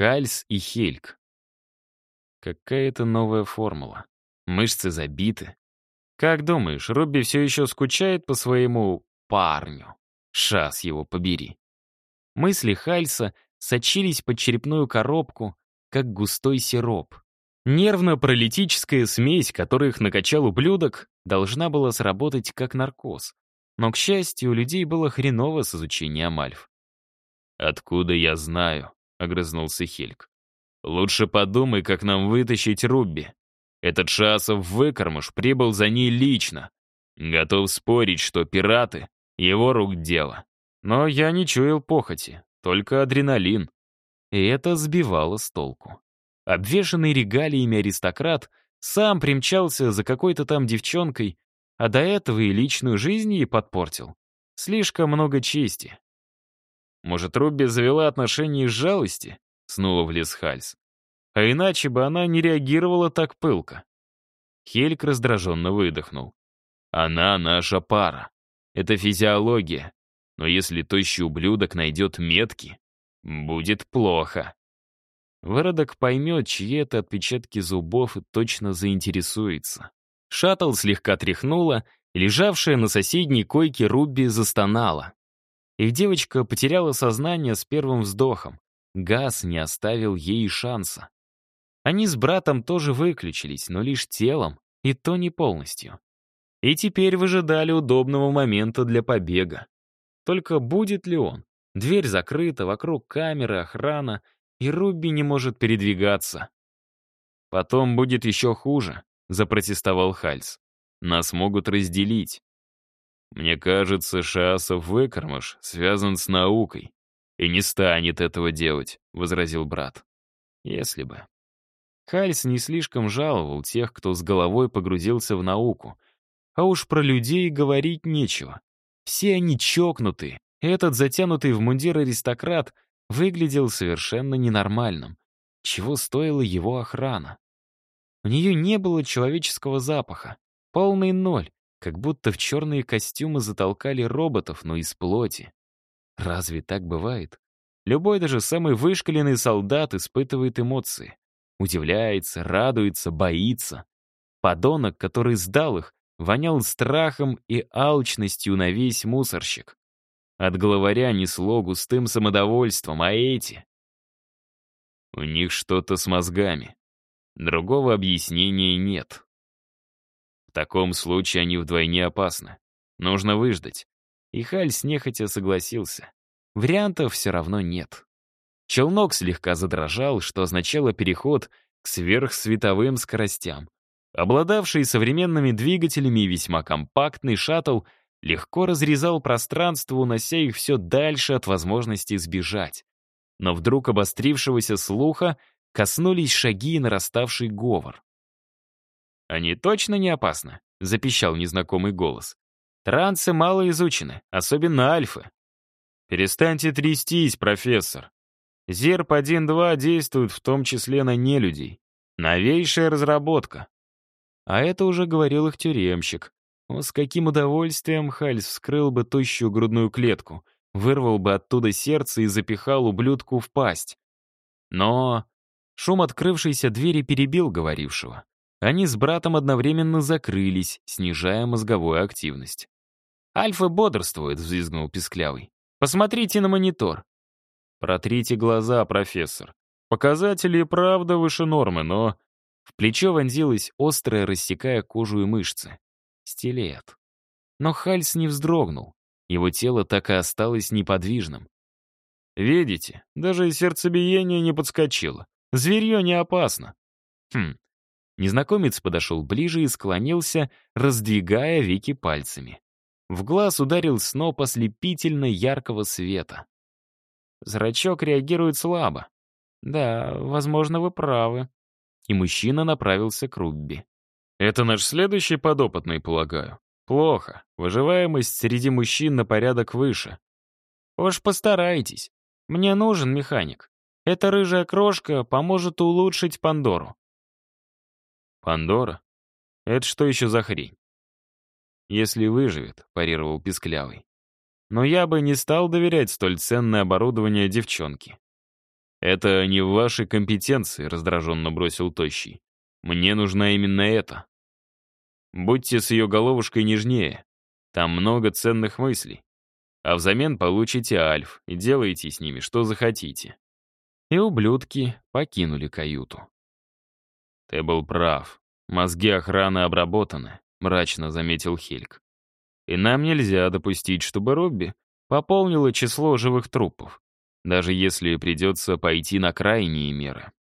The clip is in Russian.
Хальс и Хельк. Какая-то новая формула. Мышцы забиты. Как думаешь, Робби все еще скучает по своему парню? Шас его побери. Мысли Хальса сочились под черепную коробку, как густой сироп. Нервно-паралитическая смесь, которую их накачал ублюдок, должна была сработать как наркоз. Но, к счастью, у людей было хреново с изучением альф. «Откуда я знаю?» — огрызнулся Хельк. «Лучше подумай, как нам вытащить Рубби. Этот Шасов выкормыш прибыл за ней лично. Готов спорить, что пираты — его рук дело. Но я не чуял похоти, только адреналин. И это сбивало с толку. Обвешанный регалиями аристократ сам примчался за какой-то там девчонкой, а до этого и личную жизнь ей подпортил. Слишком много чести. Может, Робби завела отношения из жалости? Снова влез Хальс. А иначе бы она не реагировала так пылко. Хельк раздраженно выдохнул. Она наша пара. Это физиология. Но если тощий ублюдок найдет метки, будет плохо. Выродок поймет, чьи это отпечатки зубов и точно заинтересуется. Шаттл слегка тряхнула, лежавшая на соседней койке Руби застонала. Их девочка потеряла сознание с первым вздохом. Газ не оставил ей шанса. Они с братом тоже выключились, но лишь телом, и то не полностью. И теперь выжидали удобного момента для побега. Только будет ли он? Дверь закрыта, вокруг камеры, охрана, и Руби не может передвигаться. «Потом будет еще хуже», — запротестовал Хальс. «Нас могут разделить». «Мне кажется, Шаасов выкормыш связан с наукой и не станет этого делать», — возразил брат. «Если бы». Хальс не слишком жаловал тех, кто с головой погрузился в науку. А уж про людей говорить нечего. Все они чокнутые. Этот затянутый в мундир аристократ выглядел совершенно ненормальным. Чего стоила его охрана? У нее не было человеческого запаха. Полный ноль, как будто в черные костюмы затолкали роботов, но из плоти. Разве так бывает? Любой, даже самый вышкаленный солдат испытывает эмоции. Удивляется, радуется, боится. Подонок, который сдал их, вонял страхом и алчностью на весь мусорщик. От главаря несло густым самодовольством, а эти... У них что-то с мозгами. Другого объяснения нет. В таком случае они вдвойне опасны. Нужно выждать. И Хальс нехотя согласился. Вариантов все равно нет. Челнок слегка задрожал, что означало переход к сверхсветовым скоростям. Обладавший современными двигателями и весьма компактный шаттл — легко разрезал пространство, унося их все дальше от возможности сбежать. Но вдруг обострившегося слуха коснулись шаги и нараставший говор. «Они точно не опасны?» — запищал незнакомый голос. «Трансы мало изучены, особенно альфы». «Перестаньте трястись, профессор. ЗЕРП-1-2 действует в том числе на нелюдей. Новейшая разработка». А это уже говорил их тюремщик, о, с каким удовольствием Хальс вскрыл бы тощую грудную клетку, вырвал бы оттуда сердце и запихал ублюдку в пасть. Но шум открывшейся двери перебил говорившего. Они с братом одновременно закрылись, снижая мозговую активность. «Альфа бодрствует», — взвизгнул Песклявый. «Посмотрите на монитор». «Протрите глаза, профессор. Показатели правда выше нормы, но...» В плечо вонзилась острая, рассекая кожу и мышцы стилет. Но Хальс не вздрогнул. Его тело так и осталось неподвижным. «Видите, даже сердцебиение не подскочило. Зверье не опасно». Хм. Незнакомец подошел ближе и склонился, раздвигая веки пальцами. В глаз ударил сноп ослепительно яркого света. Зрачок реагирует слабо. Да, возможно, вы правы. И мужчина направился к Рубби. Это наш следующий подопытный, полагаю. Плохо. Выживаемость среди мужчин на порядок выше. Уж постарайтесь. Мне нужен механик. Эта рыжая крошка поможет улучшить Пандору. Пандора? Это что еще за хрень? Если выживет, парировал Писклявый. Но я бы не стал доверять столь ценное оборудование девчонке. «Это не в вашей компетенции», — раздраженно бросил Тощий. «Мне нужна именно это. Будьте с ее головушкой нежнее. Там много ценных мыслей. А взамен получите альф и делайте с ними что захотите». И ублюдки покинули каюту. «Ты был прав. Мозги охраны обработаны», — мрачно заметил Хельк. «И нам нельзя допустить, чтобы Робби пополнила число живых трупов даже если придется пойти на крайние меры.